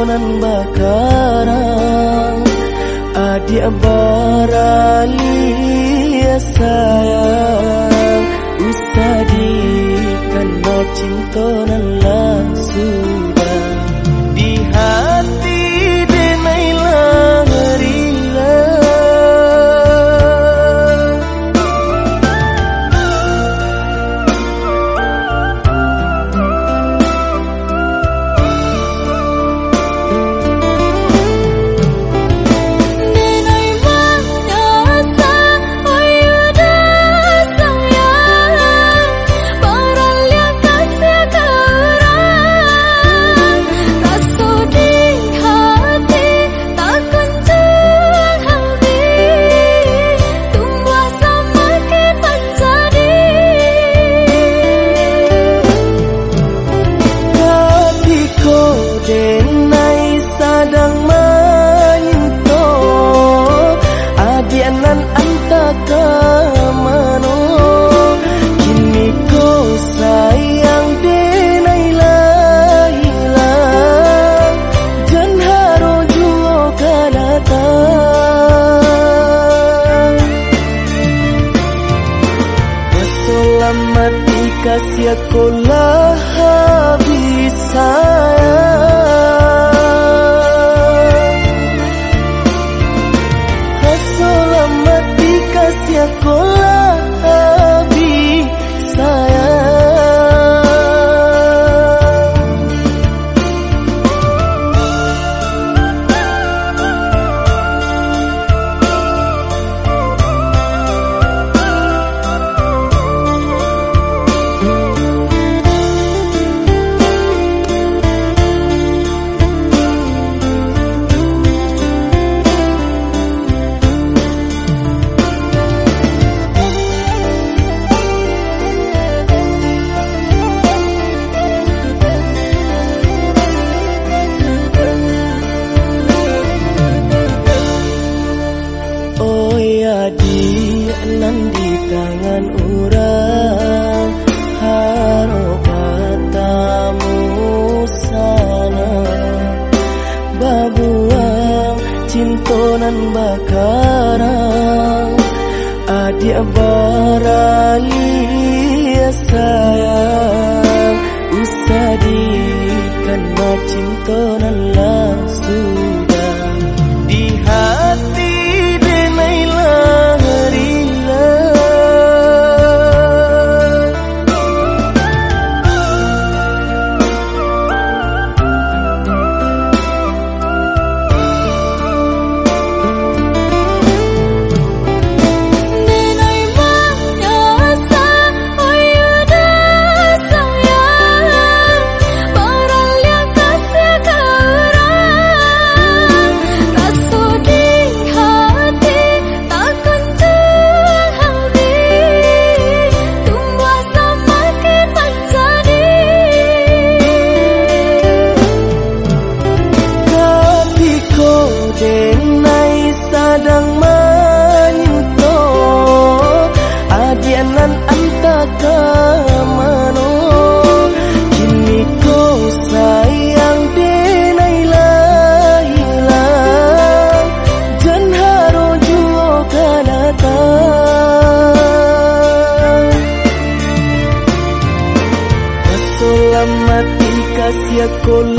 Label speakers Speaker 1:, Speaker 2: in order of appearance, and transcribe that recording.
Speaker 1: cintonan bakarang Adik barali ya sayang. Ustadi kan cintonan langsung ya kola tangan orang harokatamu sana. Babuang cintonan bakarang adik barali sayang. Usadi kan cintonan langsung gracia con